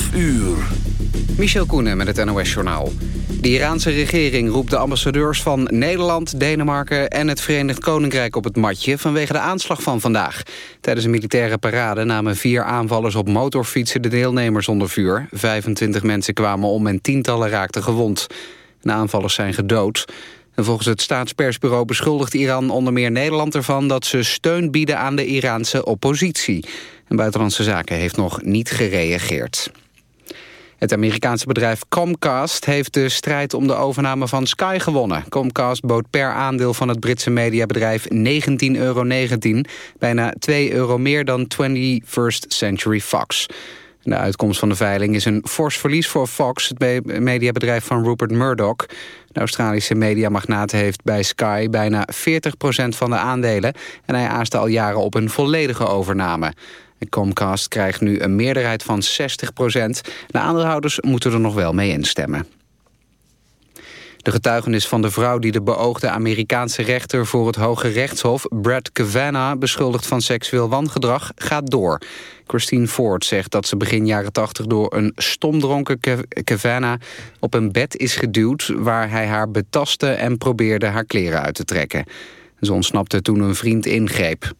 12 uur. Michel Koenen met het NOS-journaal. De Iraanse regering roept de ambassadeurs van Nederland, Denemarken... en het Verenigd Koninkrijk op het matje vanwege de aanslag van vandaag. Tijdens een militaire parade namen vier aanvallers op motorfietsen... de deelnemers onder vuur. 25 mensen kwamen om en tientallen raakten gewond. De aanvallers zijn gedood. En volgens het staatspersbureau beschuldigt Iran onder meer Nederland ervan... dat ze steun bieden aan de Iraanse oppositie. En Buitenlandse Zaken heeft nog niet gereageerd. Het Amerikaanse bedrijf Comcast heeft de strijd om de overname van Sky gewonnen. Comcast bood per aandeel van het Britse mediabedrijf 19,19 euro. Bijna 2 euro meer dan 21st Century Fox. De uitkomst van de veiling is een fors verlies voor Fox... het mediabedrijf van Rupert Murdoch. De Australische mediamagnaat heeft bij Sky bijna 40% van de aandelen... en hij aaste al jaren op een volledige overname. Comcast krijgt nu een meerderheid van 60% De aandeelhouders moeten er nog wel mee instemmen. De getuigenis van de vrouw die de beoogde Amerikaanse rechter voor het Hoge Rechtshof, Brad Kavanaugh, beschuldigt van seksueel wangedrag, gaat door. Christine Ford zegt dat ze begin jaren 80 door een stomdronken Kavanaugh op een bed is geduwd waar hij haar betastte en probeerde haar kleren uit te trekken. Ze ontsnapte toen een vriend ingreep.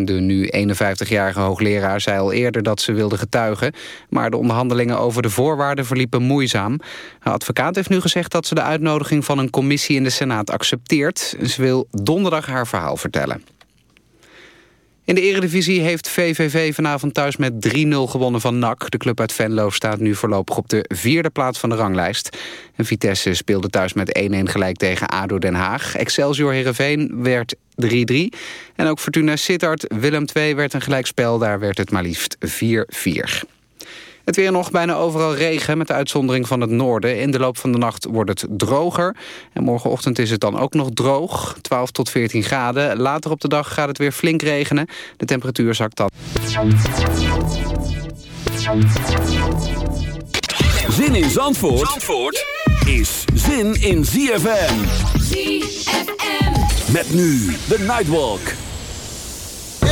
De nu 51-jarige hoogleraar zei al eerder dat ze wilde getuigen... maar de onderhandelingen over de voorwaarden verliepen moeizaam. Haar advocaat heeft nu gezegd dat ze de uitnodiging van een commissie in de Senaat accepteert. Ze wil donderdag haar verhaal vertellen. In de eredivisie heeft VVV vanavond thuis met 3-0 gewonnen van NAC. De club uit Venlo staat nu voorlopig op de vierde plaats van de ranglijst. En Vitesse speelde thuis met 1-1 gelijk tegen ADO Den Haag. Excelsior Heerenveen werd 3-3. En ook Fortuna Sittard Willem II werd een gelijkspel. Daar werd het maar liefst 4-4. Het weer nog bijna overal regen met de uitzondering van het noorden. In de loop van de nacht wordt het droger. En morgenochtend is het dan ook nog droog. 12 tot 14 graden. Later op de dag gaat het weer flink regenen. De temperatuur zakt dan. Zin in Zandvoort, Zandvoort is zin in ZFM. ZFM. Met nu de Nightwalk.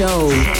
show.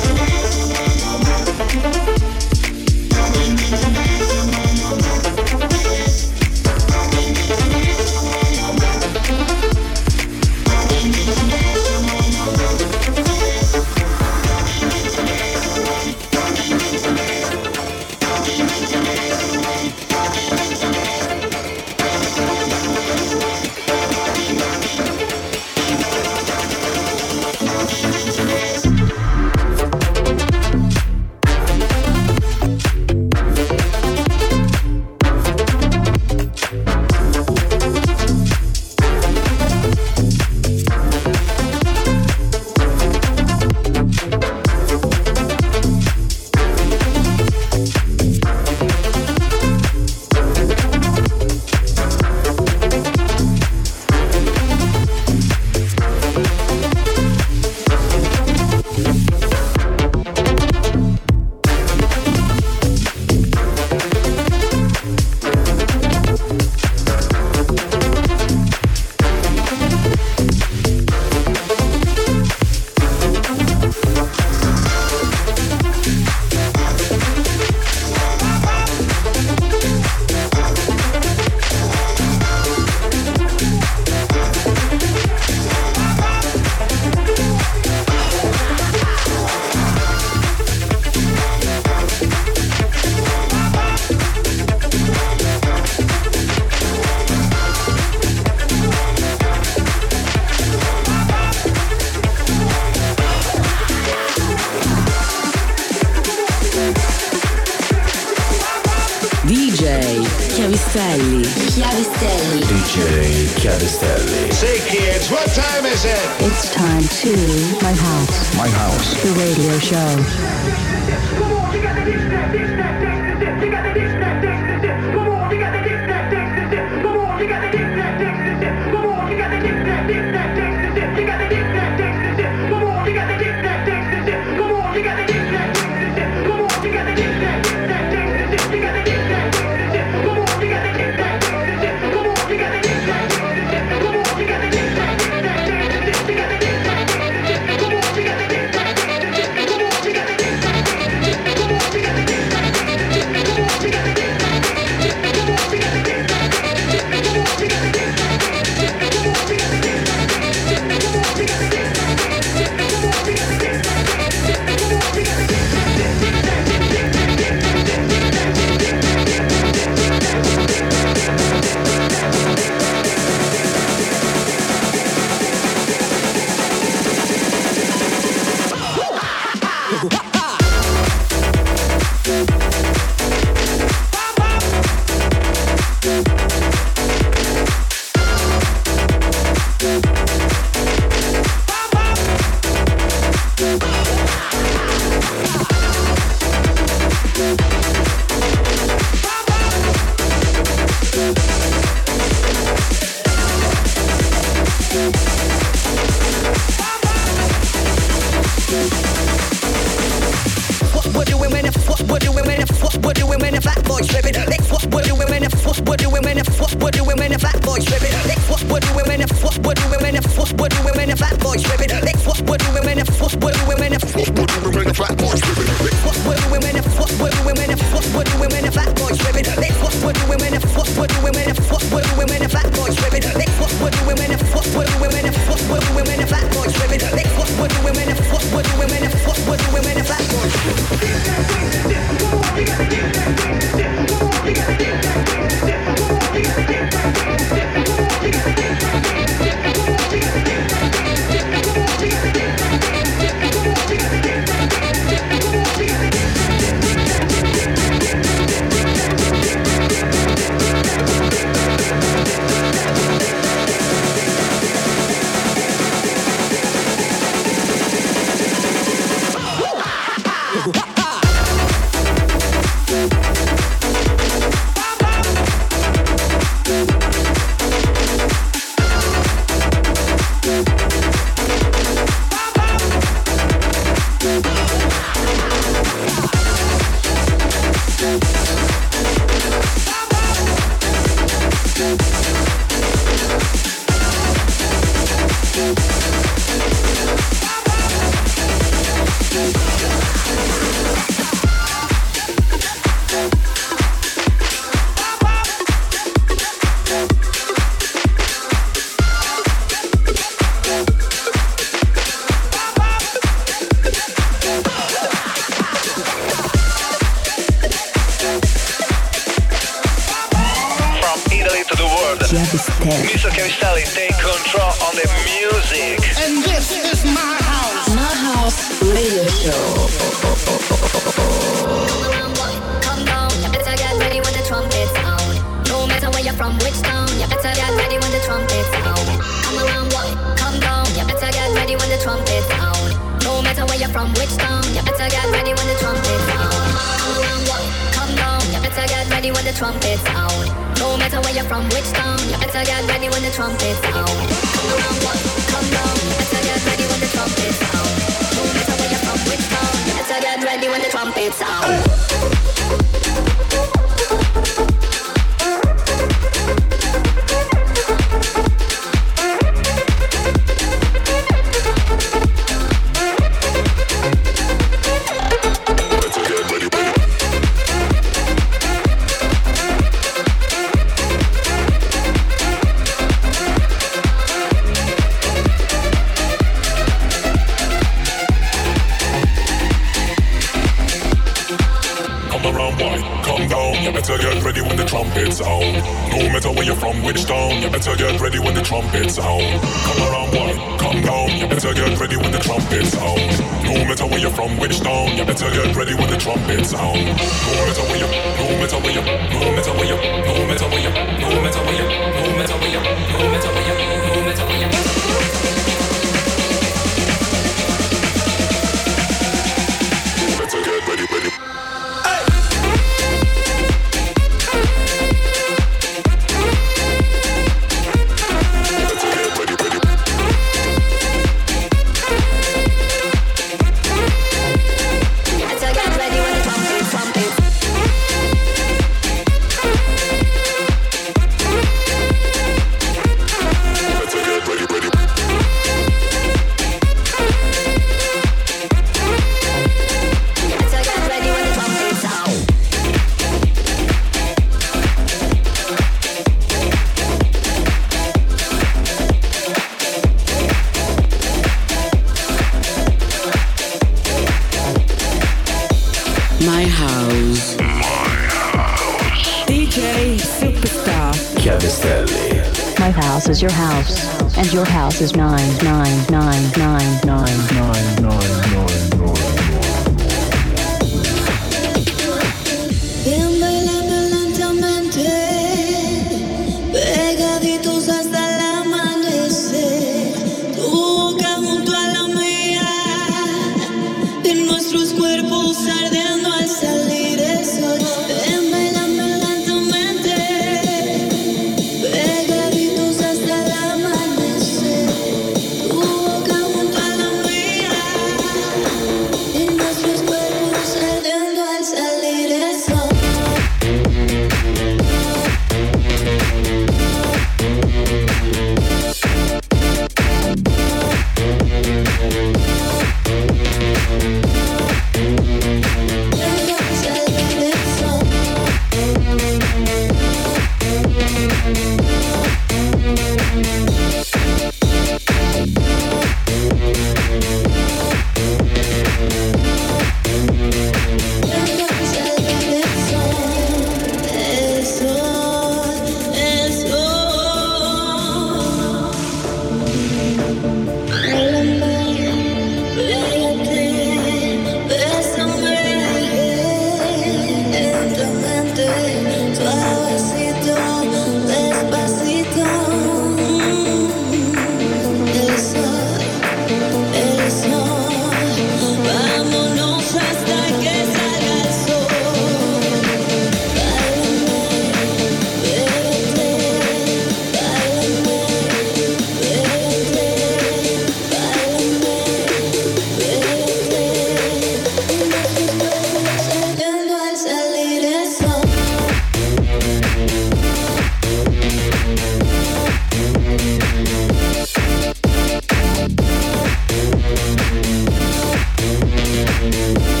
Bye.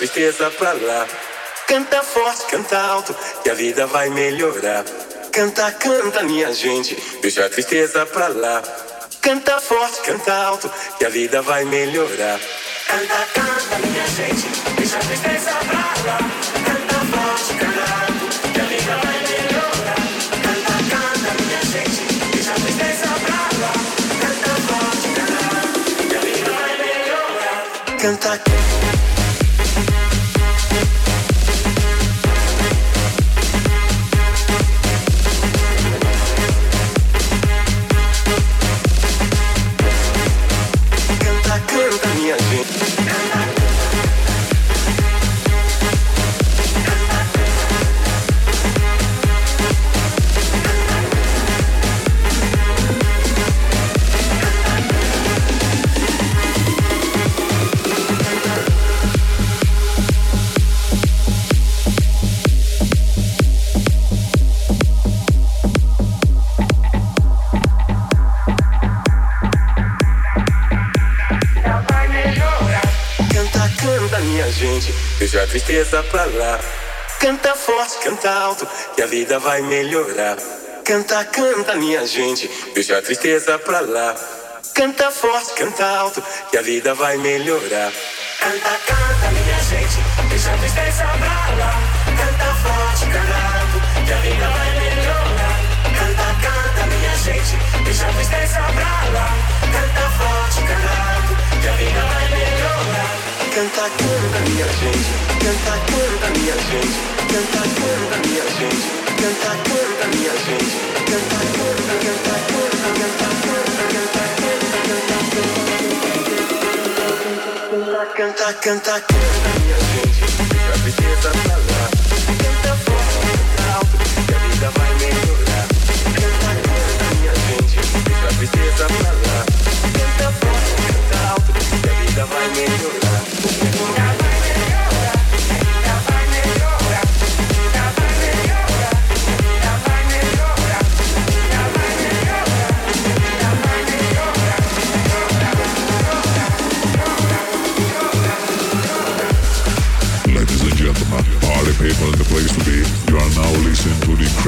Tristeza pra lá. Canta forte, canta alto, que a vida vai melhorar. Canta, canta, minha gente, deixa a tristeza pra lá. Canta forte, canta alto, que a vida vai melhorar. Canta, canta, minha gente, deixa a tristeza pra lá. Canta forte, canta alto, que a vida vai melhorar. Canta, canta, minha gente, deixa a tristeza pra lá. Canta forte, canta alto, que a vida vai melhorar. Canta, canta, tristeza pra lá. Canta forte, canta alto, que a vida vai melhorar. Canta, canta, minha gente, deixa a tristeza pra lá. Canta forte, canta alto, que a vida vai melhorar. Canta, canta, minha gente, deixa a tristeza pra lá. Canta forte, canta alto, que a vida vai melhorar. Canta, canta, minha gente, deixa a tristeza pra lá. Canta forte, canta alto, que a vida vai melhorar. Canta, canta, minha gente, canta, canta. Vida vai melhorar.